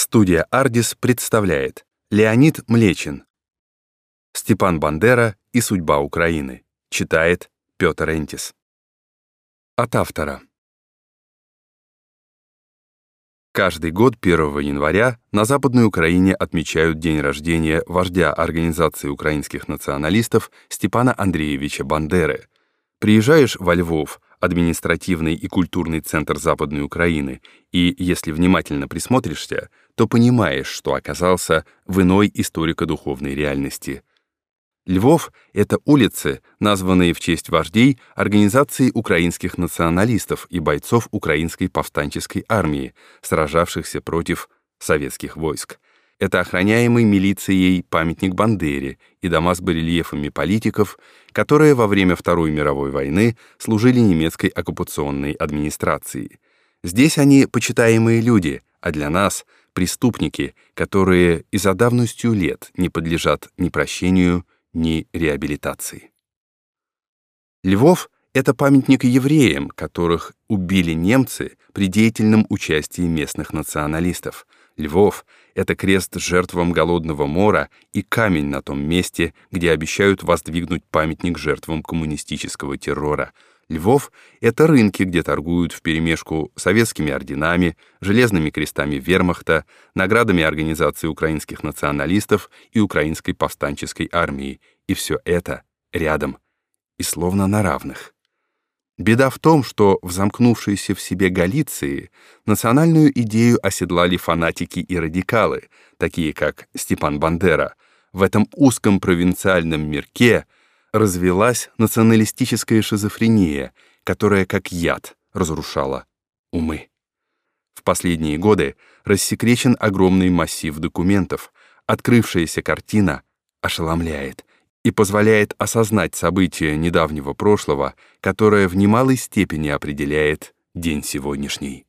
Студия «Ардис» представляет Леонид Млечин Степан Бандера и судьба Украины. Читает Петр Энтис. От автора. Каждый год 1 января на Западной Украине отмечают день рождения вождя Организации украинских националистов Степана Андреевича Бандеры. Приезжаешь во Львов, административный и культурный центр Западной Украины, и, если внимательно присмотришься, то понимаешь, что оказался в иной историко-духовной реальности. Львов — это улицы, названные в честь вождей Организации украинских националистов и бойцов Украинской повстанческой армии, сражавшихся против советских войск. Это охраняемый милицией памятник Бандере и дома с барельефами политиков, которые во время Второй мировой войны служили немецкой оккупационной администрации. Здесь они почитаемые люди, а для нас — преступники, которые и за давностью лет не подлежат ни прощению, ни реабилитации. Львов — это памятник евреям, которых убили немцы при деятельном участии местных националистов. Львов — это крест жертвам голодного мора и камень на том месте, где обещают воздвигнуть памятник жертвам коммунистического террора. Львов — это рынки, где торгуют вперемешку советскими орденами, железными крестами вермахта, наградами Организации украинских националистов и Украинской повстанческой армии. И все это рядом и словно на равных. Беда в том, что в замкнувшейся в себе Галиции национальную идею оседлали фанатики и радикалы, такие как Степан Бандера. В этом узком провинциальном мирке развелась националистическая шизофрения, которая как яд разрушала умы. В последние годы рассекречен огромный массив документов, открывшаяся картина ошеломляет и позволяет осознать события недавнего прошлого, которое в немалой степени определяет день сегодняшний.